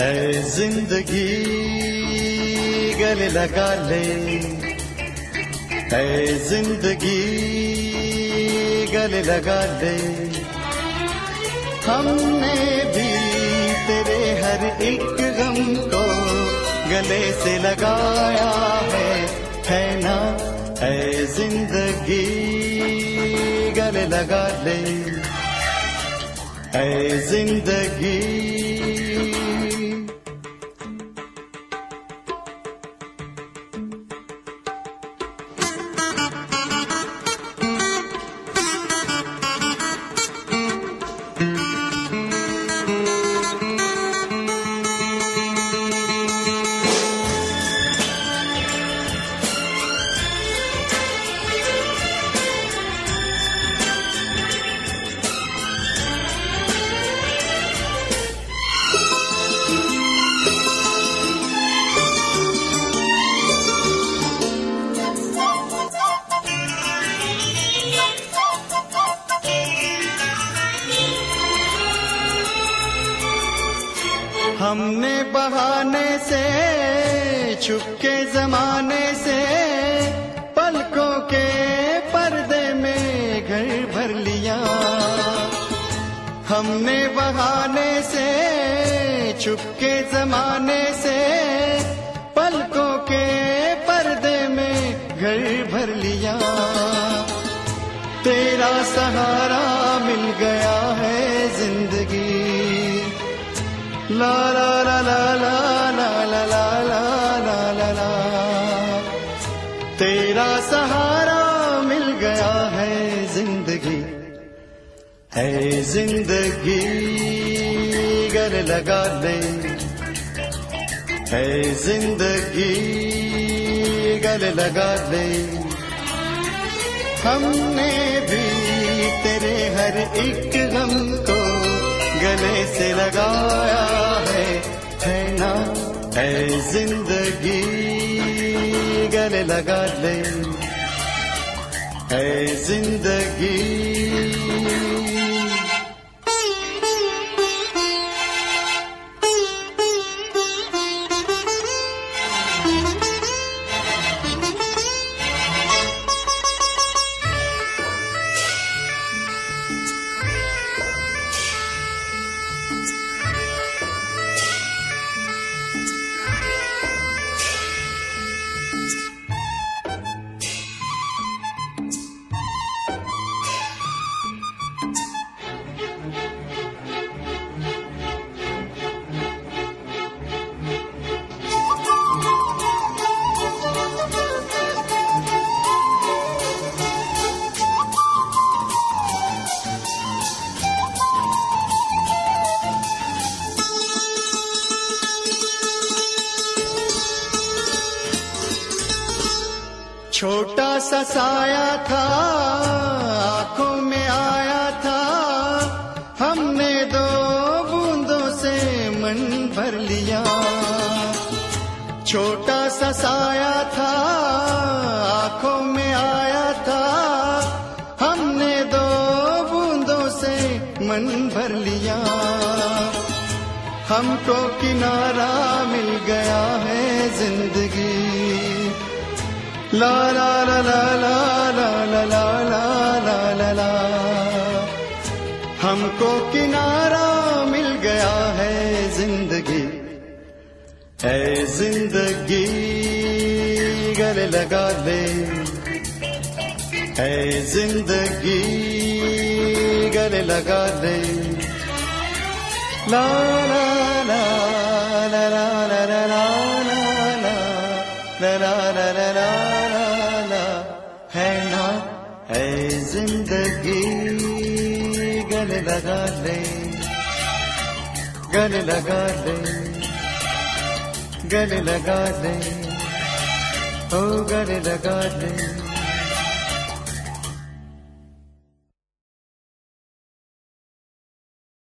है ज़िंदगी, गले लगा ले। है ज़िंदगी, गले लगा ले। हमने भी तेरे हर एक गम को गले से लगाया है है ना? है ज़िंदगी, गले लगा ले। है ज़िंदगी हमने बहाने से, छुपके जमाने से, पलकों के पर्दे में घर भर लिया। हमने बहाने से, छुपके जमाने से, पलकों के पर्दे में घर भर लिया। तेरा सहारा मिल गया है ज़िंदगी तेरा सहारा मिल गया है ज़िंदगी है ज़िंदगी गले लगा ले है ज़िंदगी गले लगा ले हमने भी तेरे हर एक गम को गले से लगाया है है ना? है ज़िंदगी गले लगा ले। है ज़िंदगी। छोटा सा साया था, आँखों में आया था। हमने दो बूंदों से मन भर लिया। छोटा सा साया था, आँखों में आया था। हमने दो बूंदों से मन भर लिया। हमको किनारा मिल गया है ज़िंदगी। ला ला ला ला ला ला ला ला ला ला ला ला हमको किनारा मिल गया है ज़िंदगी है ज़िंदगी गले लगा ले है ज़िंदगी गले लगा ले ला ला ला ज़िंदगी गले लगा ले गले लगा ले गले लगा ले ओ गले लगा ले।